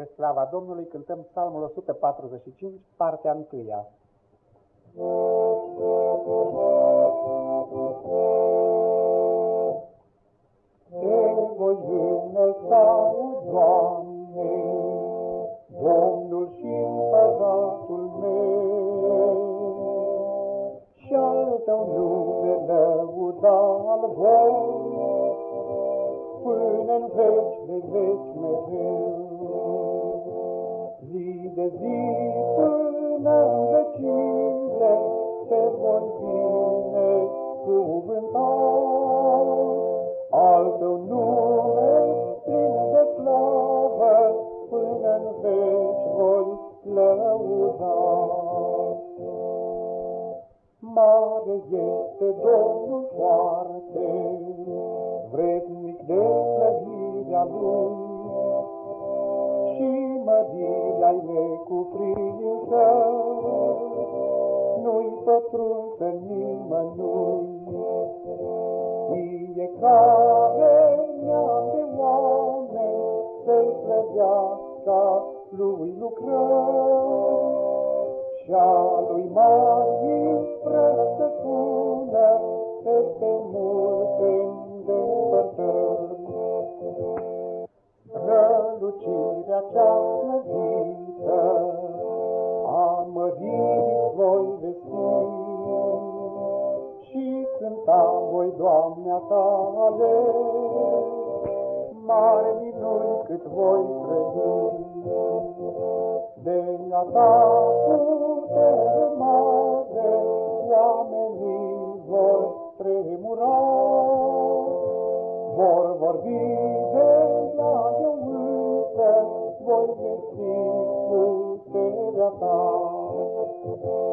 Spre slava Domnului cântăm psalmul 145, partea întâia. Te voi înălța, Doamne, Domnul și împăratul meu, și al Tău nume lăuda al voi, până în veci de veci mereu. Zi de zi până în vecine te voi bine cuvânta. Al tău nume plin de slavă până în veci voi lăuda. Mare este Domnul foarte, vrednic de slăvirea Lui, mărirea-i necuprinsă, nu-i pătrunsă nimănui. Fiecare neam de oameni să-i slăvească lui lucrăm, și-a lui mai să spună peste multe îndepărtări. Rălucirea cea și cânta voi, Doamne, tale, mare minuni cât voi trăi. De a ta putere mare, oamenii vor tremura, vor vorbi de ea, eu însă voi găsi puterea ta.